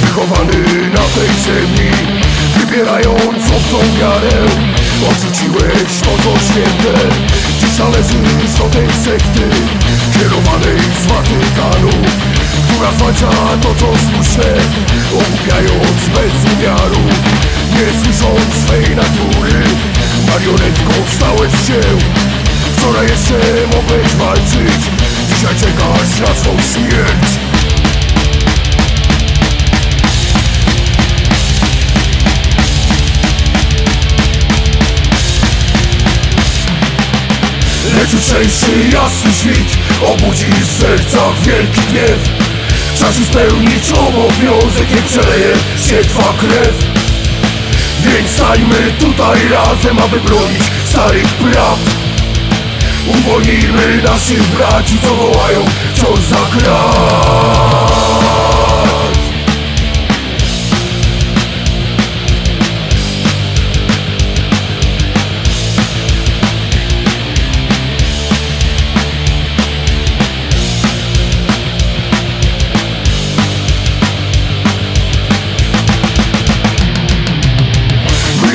Wychowany na tej ziemi Wybierając obcą wiarę. Odrzuciłeś to co święte Dziś należysz do tej sekty Kierowanej z Watykanu Która zwalcza to co słuszne Ogłupiając bez umiaru Nie słysząc swej natury. Marionetką stałeś się Wczoraj jeszcze mogłeś walczyć Dzisiaj czekasz na swą śmierć jutrzejszy jasny świt Obudzi w sercach wielki gniew. Czas już spełnić obowiązek Nie przeleje się twa krew. Więc stańmy tutaj razem Aby bronić starych prawd Uwolnijmy naszych braci Co wołają wciąż za krat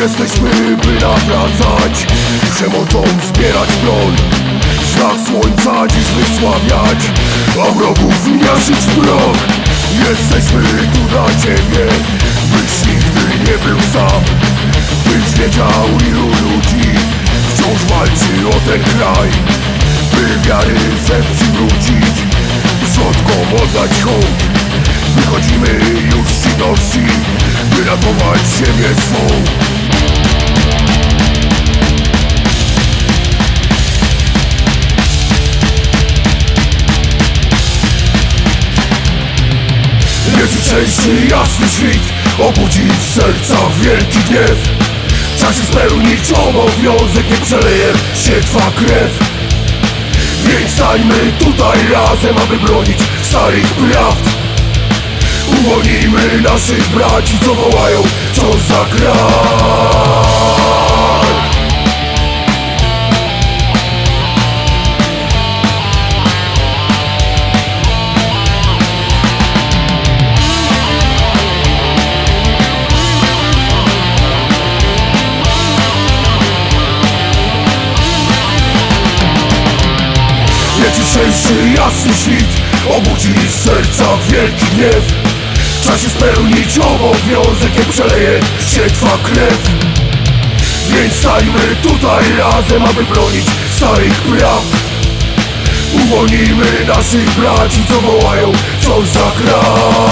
jesteśmy, by nawracać. Przemocą zbierać broń Znak słońca dziś wysławiać. A wrogów miażdżyć proch. Jesteśmy tu dla ciebie Byś nigdy nie był sam. Byś wiedział ilu ludzi Wciąż walczy o ten kraj. By wiary zem przywrócić Przodkom oddać hołd. Wychodzimy już z ciności By ratować ziemię swą Jutrzejszy jasny świt Obudzi w sercach wielki gniew. Czas już spełnić obowiązek Nie przeleje się twa krew. Więc stańmy tutaj razem Aby bronić starych prawd. Uwolnijmy naszych braci Co wołają wciąż za kraj jutrzejszy jasny świt. Obudzi w sercach wielki gniew. Czas już spełnić obowiązek Nie przeleje się twa krew. Więc stańmy tutaj razem Aby bronić starych prawd Uwolnijmy naszych braci Co wołają wciąż za kraj